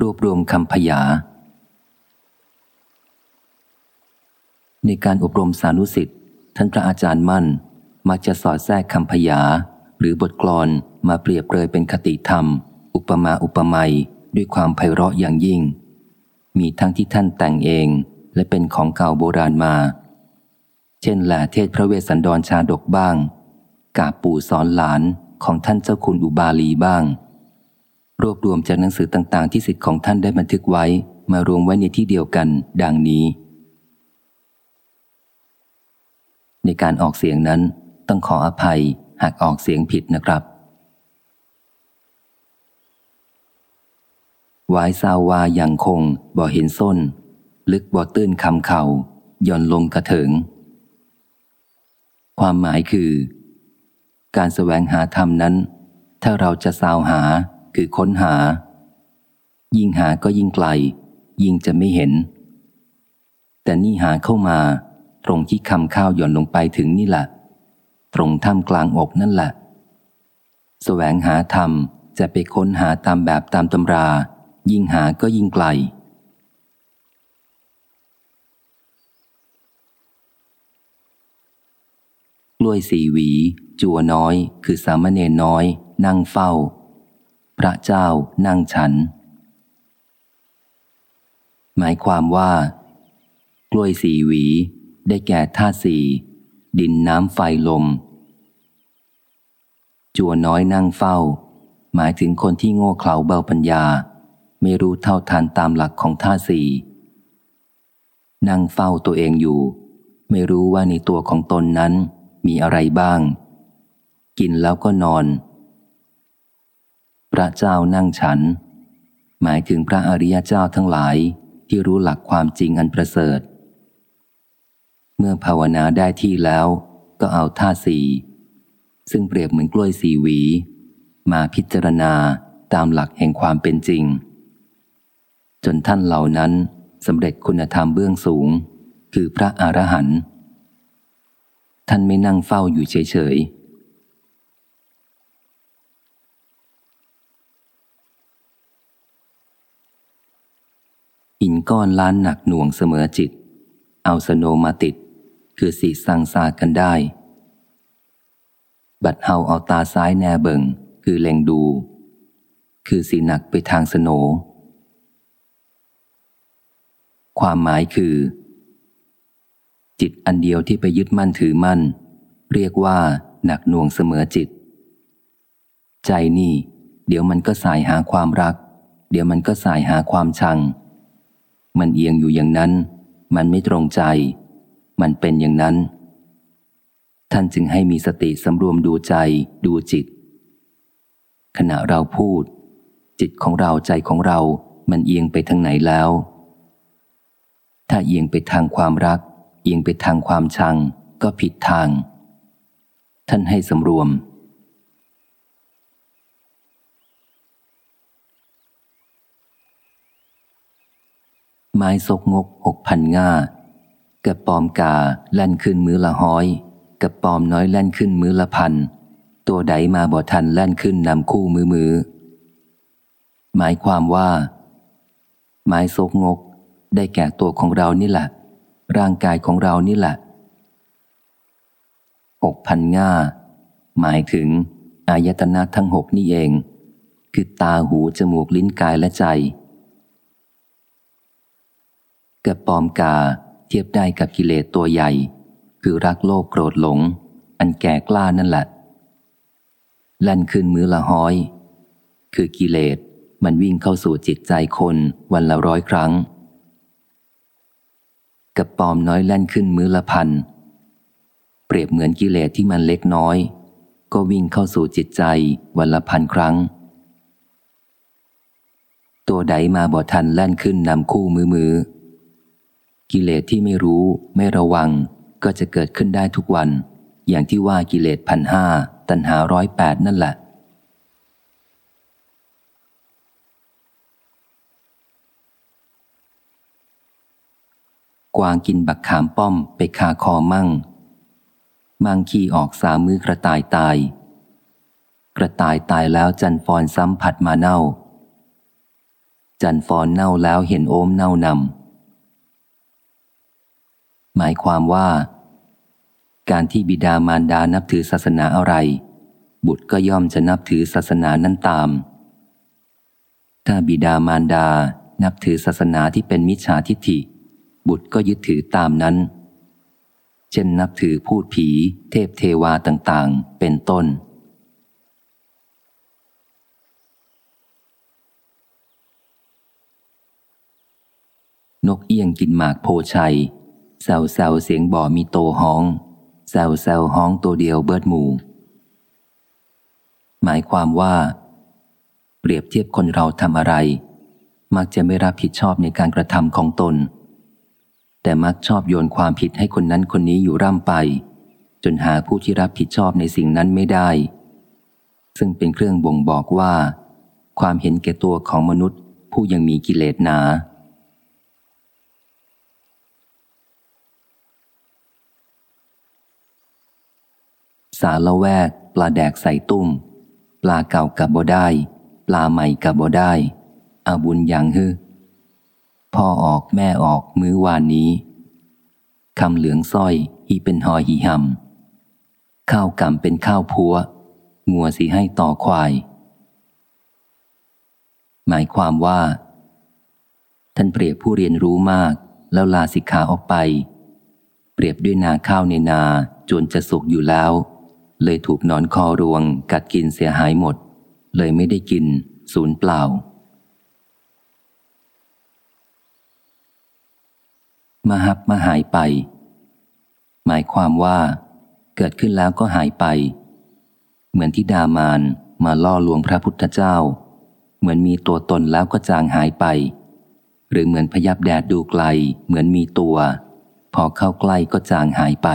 รวบรวมคำพยา ในการอบรมสานุสิทธิ์ท่านพระอาจารย์มั่น มักจะสอดแทรกคำพยา หรือบทกลอนมาเปรียบเปรยเป็นคติธรรม อุปมาอุปไมยด้วยความไพเราะอย่างยิ่ง มีทั้งที่ท่านแต่งเองและเป็นของเก่าโบราณมา เช่นแหละเทศพระเวสสันดรชาดกบ้าง กาปู่สอนหลานของท่านเจ้าคุณอุบาลีบ้าง รวบรวมจากหนังสือต่าง ๆ ที่สิทธิ์ของท่านได้บันทึกไว้ มารวมไว้ในที่เดียวกัน ดังนี้ ในการออกเสียงนั้น ต้องขออภัย หากออกเสียงผิดนะครับวายซาวาอย่างคง บ่เห็นส้น ลึกบ่ตื้นคำเขา่าย่อนลงกระเถิง ความหมายคือ การแสวงหาธรรมนั้น ถ้าเราจะสาวหา คือค้นหา ยิ่งหาก็ยิ่งไกล ยิ่งจะไม่เห็น แต่นี่หาเข้ามา ตรงที่คำข้าวหย่อนลงไปถึงนี่แหละตรงท่ามกลางอกนั่นแหละแสวงหาธรรมจะไปค้นหาตามแบบตามตำรา ยิ่งหาก็ยิ่งไกล กล้วยสีหวี จัวน้อย คือสามเณรน้อย นั่งเฝ้า ระเจ้านั่งฉัน หมายความว่า กล้วยสีหวี ได้แก่ธาตุสี่ดินน้ำไฟลม จัวน้อยนั่งเฝ้า หมายถึงคนที่โง่เขลาเบาปัญญา ไม่รู้เท่าทานตามหลักของท่าสี่นั่งเฝ้าตัวเองอยู่ ไม่รู้ว่าในตัวของตนนั้นมีอะไรบ้าง กินแล้วก็นอน พระเจ้านั่งฉัน หมายถึงพระอริยเจ้าทั้งหลายที่รู้หลักความจริงอันประเสริฐ เมื่อภาวนาได้ที่แล้วก็เอาท่าสี่ ซึ่งเปรียบเหมือนกล้วยสีหวี มาพิจารณาตามหลักแห่งความเป็นจริง จนท่านเหล่านั้นสำเร็จคุณธรรมเบื้องสูง คือพระอรหันต์ท่านไม่นั่งเฝ้าอยู่เฉยๆ หินก้อนล้านหนักหน่วงเสมอจิต เอาสโนมาติด คือสีสังสากันได้ บัดเฮาเอาตาซ้ายแนเบิงคือเล็งดู คือสีหนักไปทางสโน ความหมายคือ จิตอันเดียวที่ไปยึดมั่นถือมั่น เรียกว่าหนักหน่วงเสมอจิต ใจนี่ เดี๋ยวมันก็สายหาความรัก เดี๋ยวมันก็สายหาความชัง มันเอียงอยู่อย่างนั้น มันไม่ตรงใจ มันเป็นอย่างนั้น ท่านจึงให้มีสติสำรวมดูใจดูจิต ขณะเราพูด จิตของเราใจของเรา มันเอียงไปทางไหนแล้ว ถ้าเอียงไปทางความรัก เอียงไปทางความชัง ก็ผิดทาง ท่านให้สำรวม ไม้ซกงกหกพันง่ากระปอมกาแล่นขึ้นมือละห้อยกระปอมน้อยแล่นขึ้นมือละพัน ตัวใดมาบ่ทันแล่นขึ้นนำคู่มือมือ หมายความว่า ไม้ซกงก ได้แก่ตัวของเรานี่แหละ ร่างกายของเรานี่แหละหกพันง่า หมายถึง อายตนะทั้งหกนี่เอง คือตาหูจมูกลิ้นกายและใจ กระปอมกาเทียบได้กับกิเลสตัวใหญ่ คือรักโลภโกรธหลง อันแก่กล้านั่นแหละแล่นขึ้นมือละห้อย คือกิเลสมันวิ่งเข้าสู่จิตใจคนวันละร้อยครั้ง กับปอมน้อยแล่นขึ้นมือละพัน เปรียบเหมือนกิเลสที่มันเล็กน้อย ก็วิ่งเข้าสู่จิตใจวันละพันครั้ง ตัวใดมาบ่ทันแล่นขึ้นนำคู่มือมือ กิเลสที่ไม่รู้ไม่ระวัง ก็จะเกิดขึ้นได้ทุกวัน อย่างที่ว่ากิเลสพันห้าตัณหาร้อยแปดนั่นแหละ กวางกินบักขามป้อมไปคาคอมั่ง มังขีออกสามมือกระต่ายตาย กระต่ายตายแล้วจันฟอนซ้ำผัดมาเน่า จันฟอนเน่าแล้วเห็นโอมเน่านำ หมายความว่า การที่บิดามารดานับถือศาสนาอะไร บุตรก็ย่อมจะนับถือศาสนานั้นตาม ถ้าบิดามารดานับถือศาสนาที่เป็นมิจฉาทิฏฐิ บุตรก็ยึดถือตามนั้น เช่นนับถือพูดผี เทพเทวาต่างๆ เป็นต้นนกเอี้ยงกินหมากโพชัย แซวแซวเสียงบ่อมีโตห้องแซวแซวห้องตัวเดียวเบิดหมู่ หมายความว่า เปรียบเทียบคนเราทำอะไร มักจะไม่รับผิดชอบในการกระทำของตน แต่มักชอบโยนความผิดให้คนนั้นคนนี้อยู่ร่ำไป จนหาผู้ที่รับผิดชอบในสิ่งนั้นไม่ได้ ซึ่งเป็นเครื่องบ่งบอกว่า ความเห็นแก่ตัวของมนุษย์ผู้ยังมีกิเลสหนา สาละแวก ปลาแดกใส่ตุ้ม ปลาเก่ากับบ่ได้ ปลาใหม่กับบ่ได้ อาบุญอย่างฮึพ่อออกแม่ออกมื้อวานนี้คำเหลืองส้อยฮีเป็นหอยหีหำข้าวกำเป็นข้าวพัว งัวสีให้ต่อควาย หมายความว่า ท่านเปรียบผู้เรียนรู้มาก แล้วลาสิกขาออกไป เปรียบด้วยนาข้าวในนาจนจะสุกอยู่แล้ว เลยถูกนอนคอรวง กัดกินเสียหายหมด เลยไม่ได้กิน ศูนย์เปล่า มาฮับมาหายไป หมายความว่า เกิดขึ้นแล้วก็หายไป เหมือนที่ดามานมาล่อลวงพระพุทธเจ้า เหมือนมีตัวตนแล้วก็จางหายไป หรือเหมือนพยับแดดดูไกล เหมือนมีตัว พอเข้าใกล้ก็จางหายไป